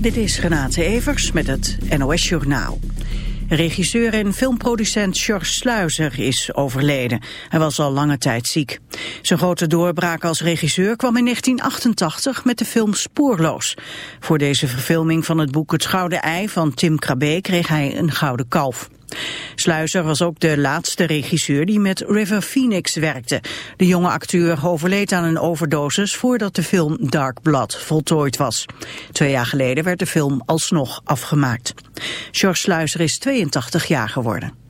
Dit is Renate Evers met het NOS Journaal. Regisseur en filmproducent George Sluizer is overleden. Hij was al lange tijd ziek. Zijn grote doorbraak als regisseur kwam in 1988 met de film Spoorloos. Voor deze verfilming van het boek Het Gouden Ei van Tim Krabbe kreeg hij een gouden kalf. Sluizer was ook de laatste regisseur die met River Phoenix werkte. De jonge acteur overleed aan een overdosis voordat de film Dark Blood voltooid was. Twee jaar geleden werd de film alsnog afgemaakt. George Sluizer is 82 jaar geworden.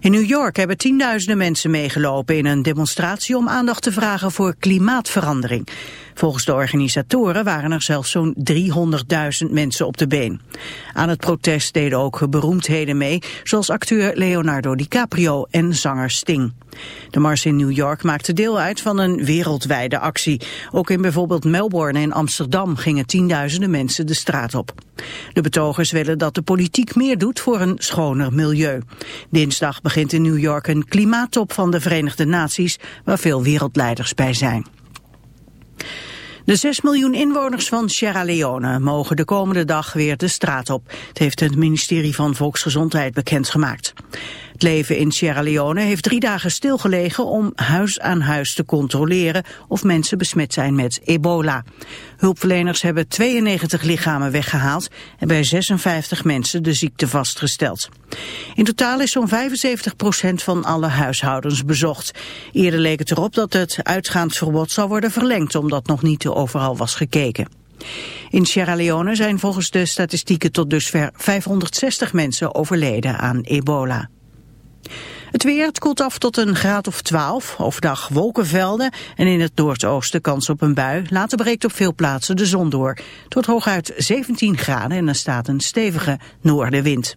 In New York hebben tienduizenden mensen meegelopen in een demonstratie om aandacht te vragen voor klimaatverandering. Volgens de organisatoren waren er zelfs zo'n 300.000 mensen op de been. Aan het protest deden ook beroemdheden mee, zoals acteur Leonardo DiCaprio en zanger Sting. De mars in New York maakte deel uit van een wereldwijde actie. Ook in bijvoorbeeld Melbourne en Amsterdam gingen tienduizenden mensen de straat op. De betogers willen dat de politiek meer doet voor een schoner milieu. Dinsdag begint in New York een klimaattop van de Verenigde Naties, waar veel wereldleiders bij zijn. De 6 miljoen inwoners van Sierra Leone mogen de komende dag weer de straat op. Het heeft het ministerie van Volksgezondheid bekendgemaakt. Het leven in Sierra Leone heeft drie dagen stilgelegen om huis aan huis te controleren of mensen besmet zijn met ebola. Hulpverleners hebben 92 lichamen weggehaald en bij 56 mensen de ziekte vastgesteld. In totaal is zo'n 75% van alle huishoudens bezocht. Eerder leek het erop dat het uitgaansverbod zou worden verlengd omdat nog niet overal was gekeken. In Sierra Leone zijn volgens de statistieken tot dusver 560 mensen overleden aan ebola. Het weer, het koelt af tot een graad of 12. Overdag wolkenvelden en in het noordoosten kans op een bui. Later breekt op veel plaatsen de zon door. Wordt hooguit 17 graden en er staat een stevige noordenwind.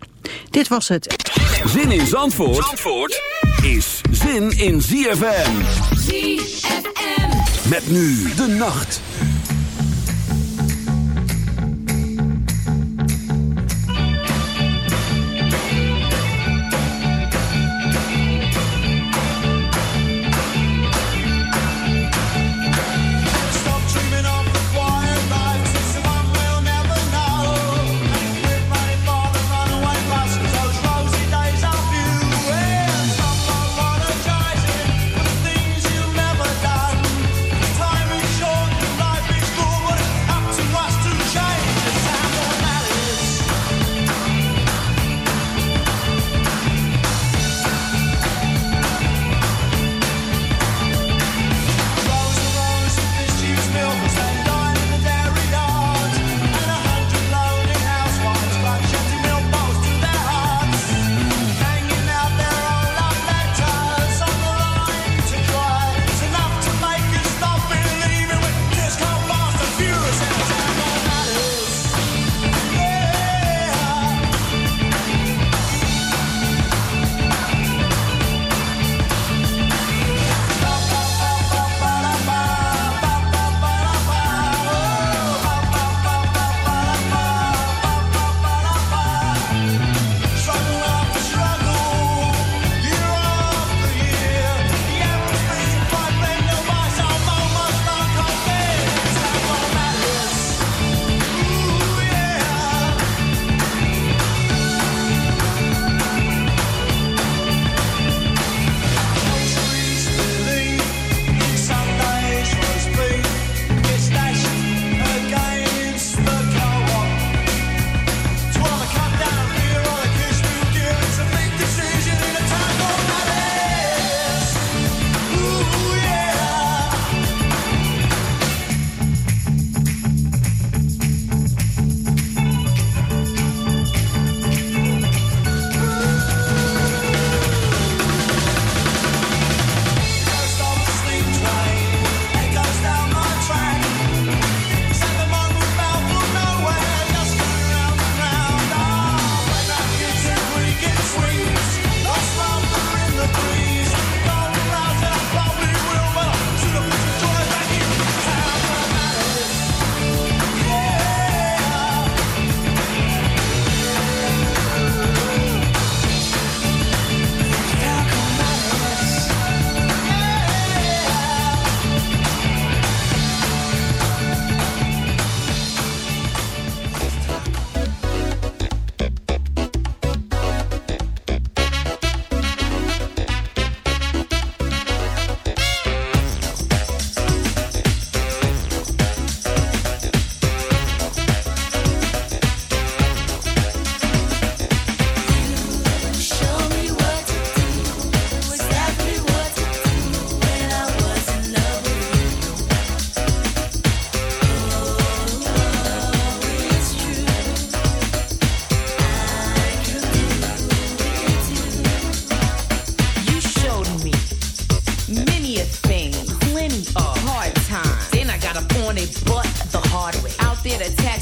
Dit was het. Zin in Zandvoort, Zandvoort is zin in ZFM. ZFM. Met nu de nacht.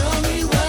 tell me why.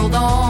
hold on.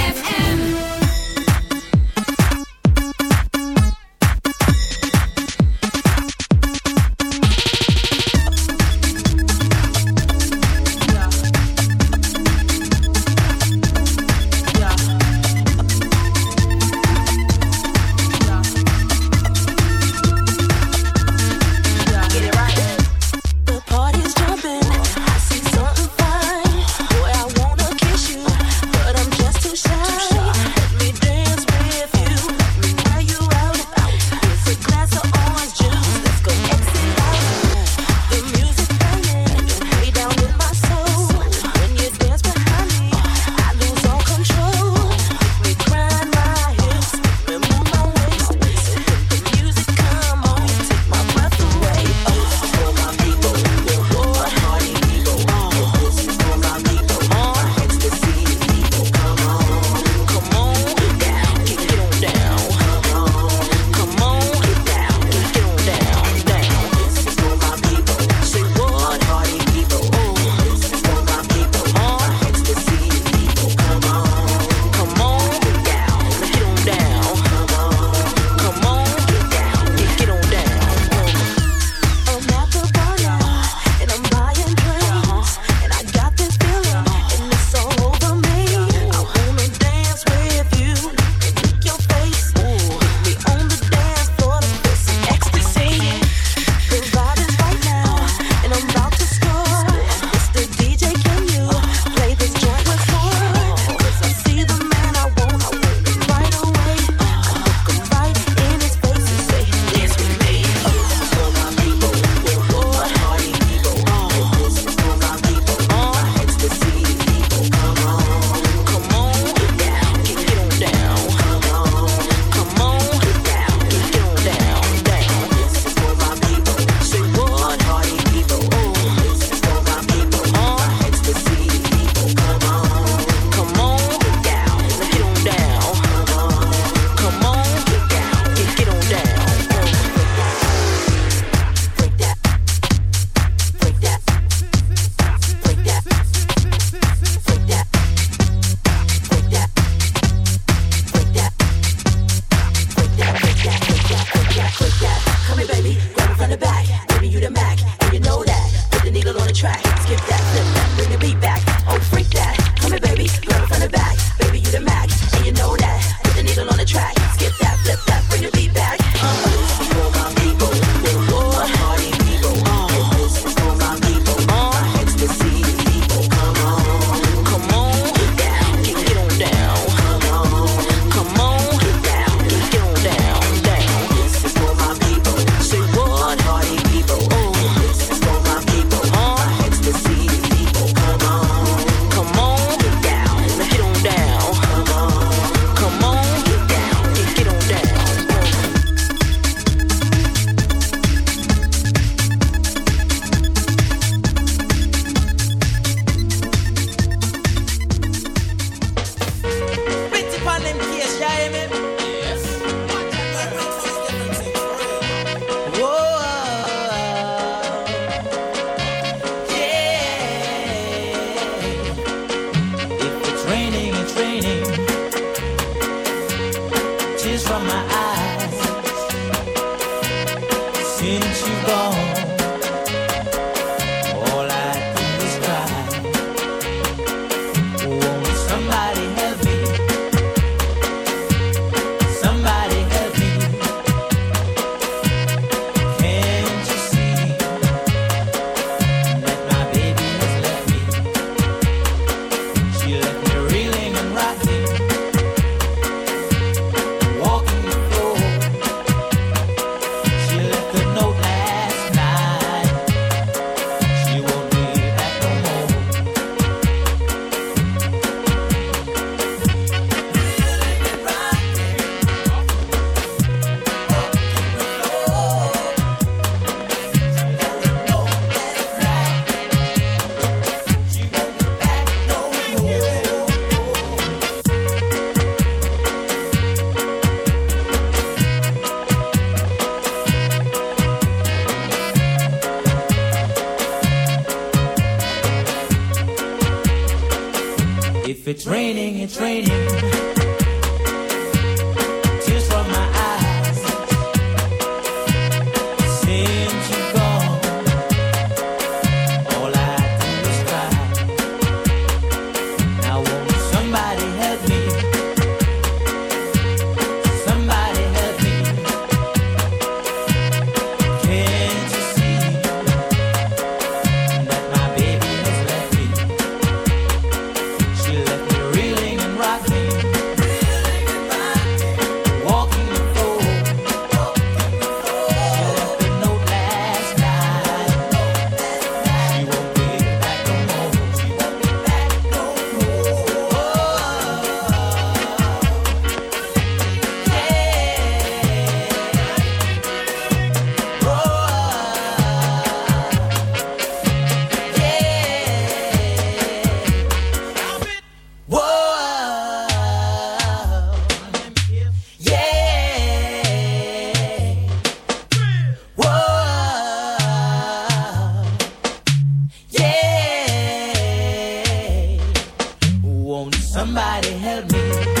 106.9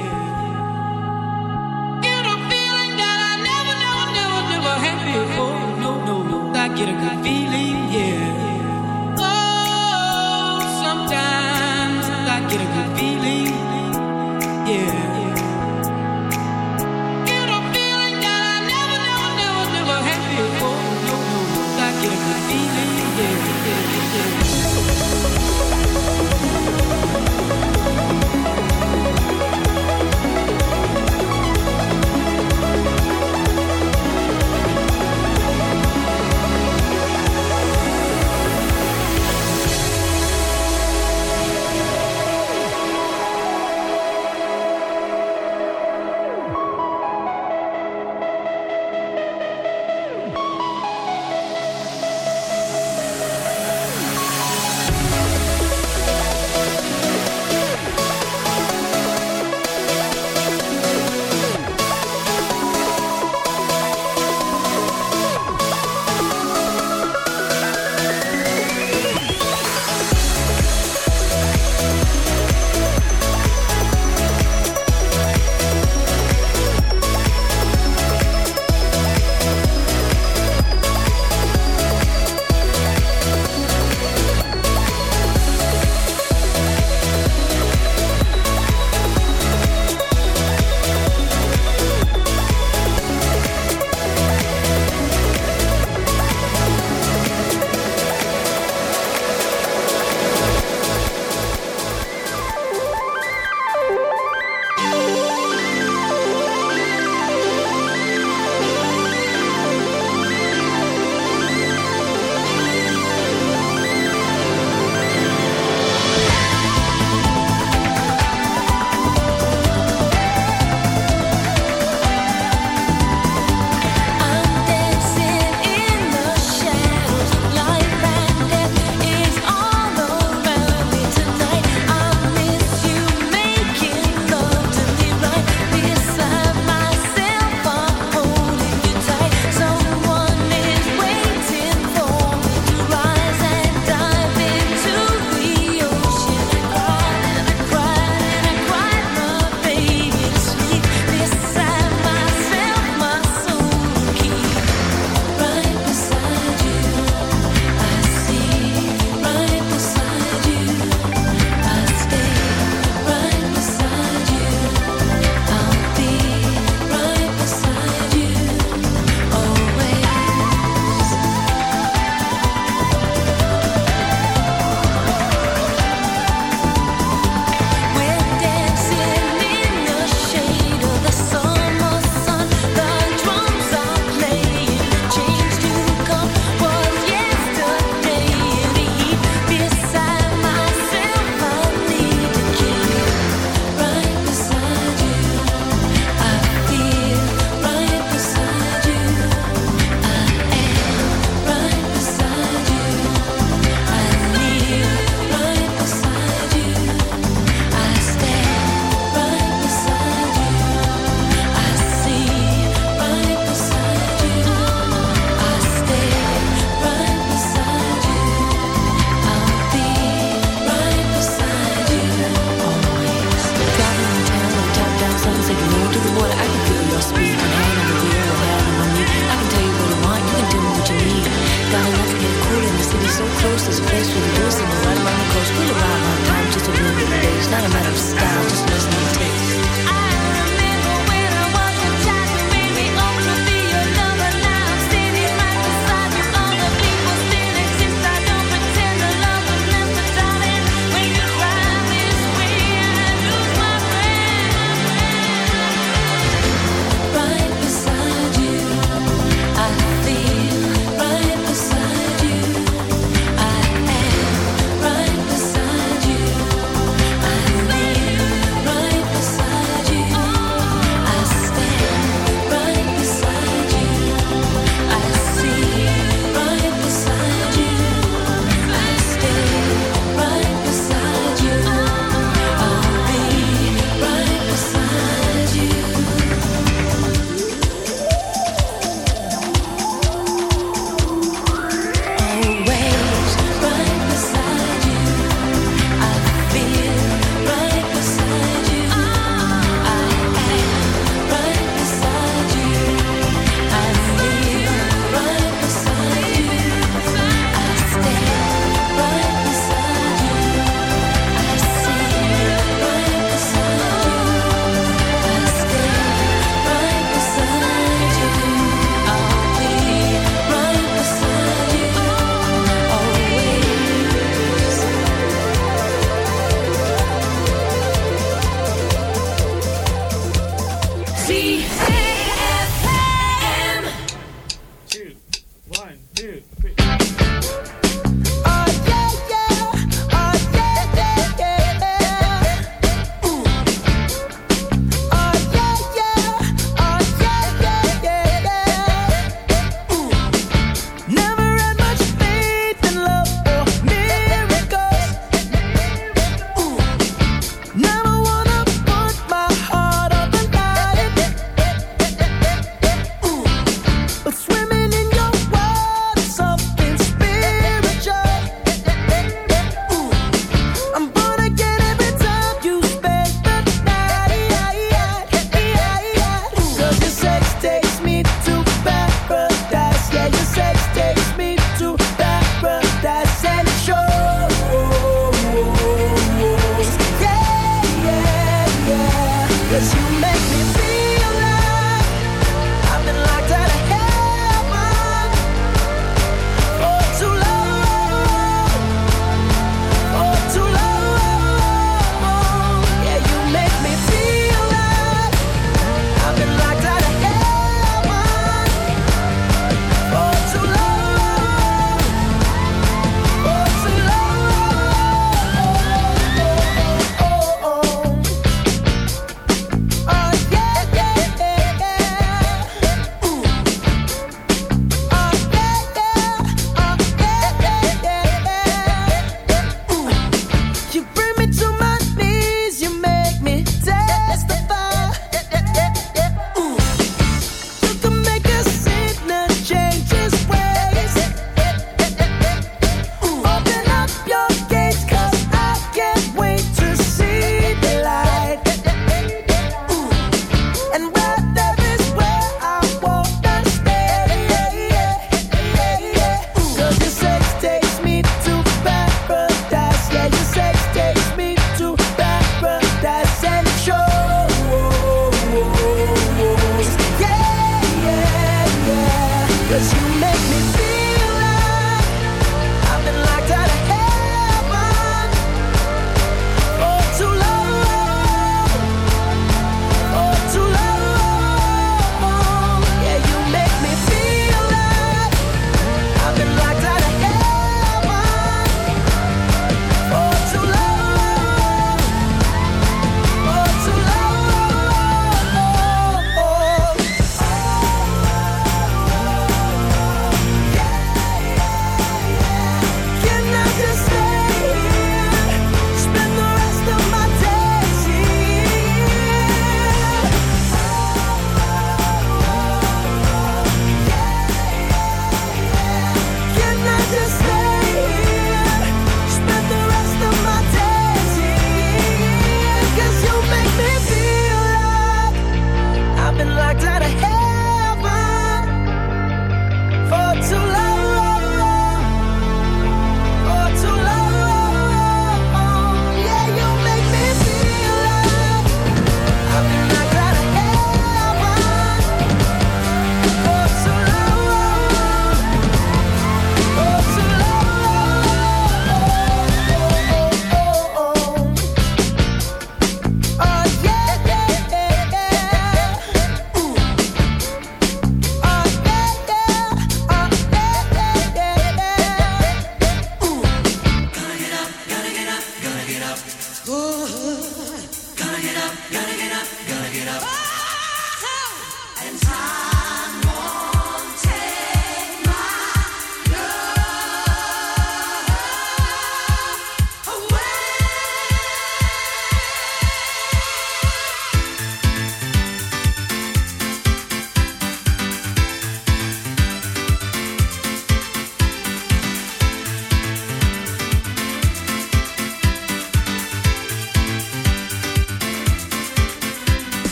Yeah,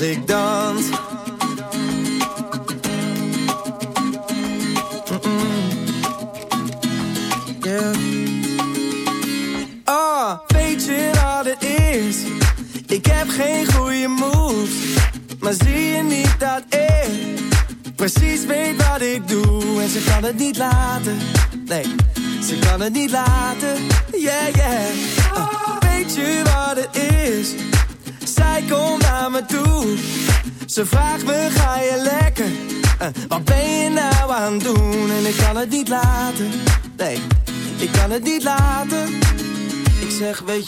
als ik.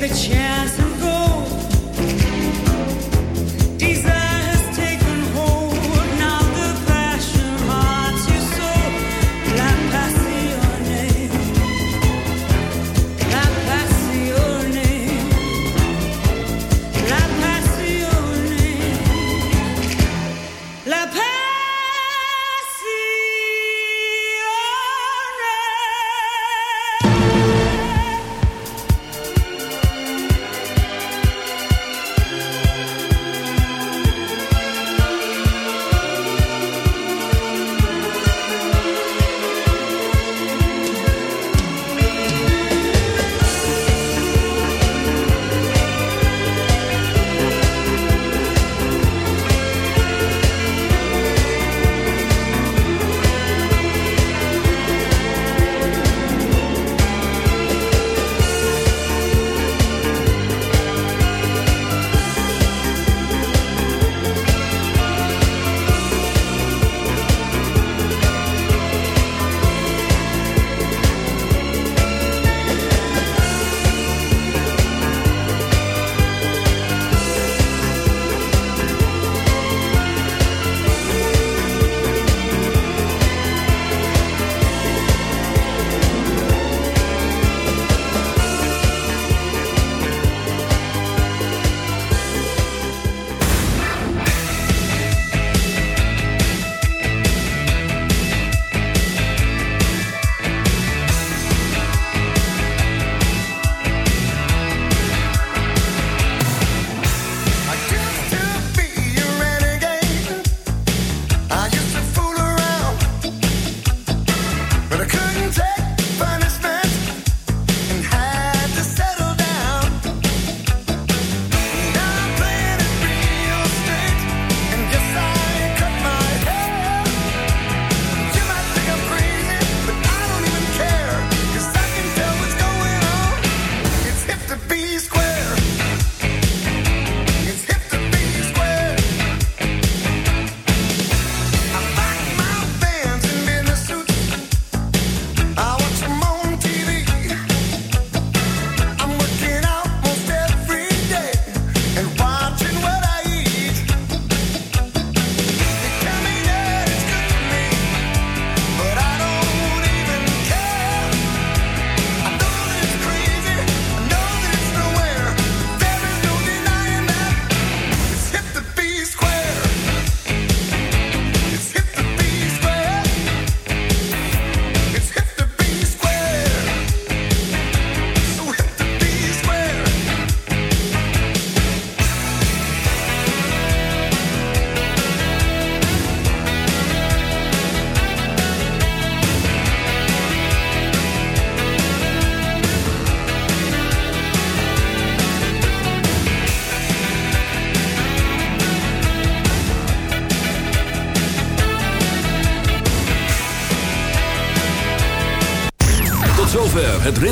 Het